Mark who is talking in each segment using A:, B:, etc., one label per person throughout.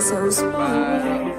A: So Bye.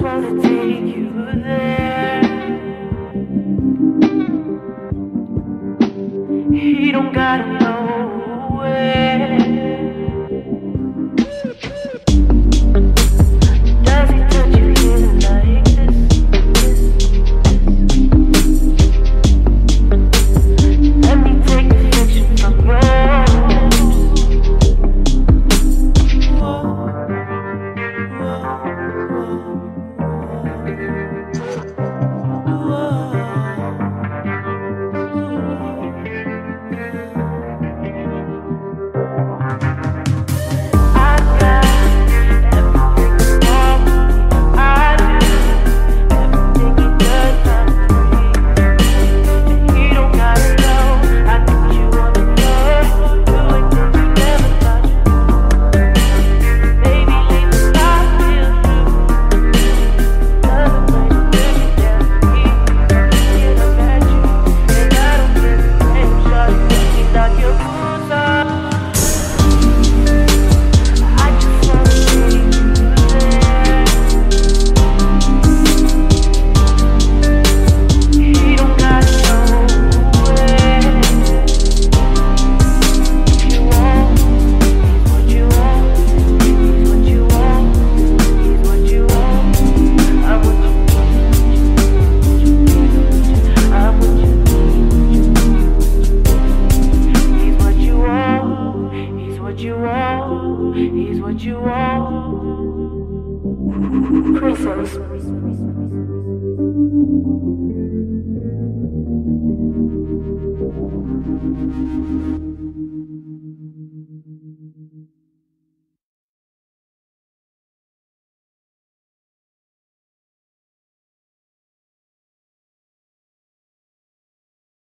A: to take you there. He don't gotta know where. service.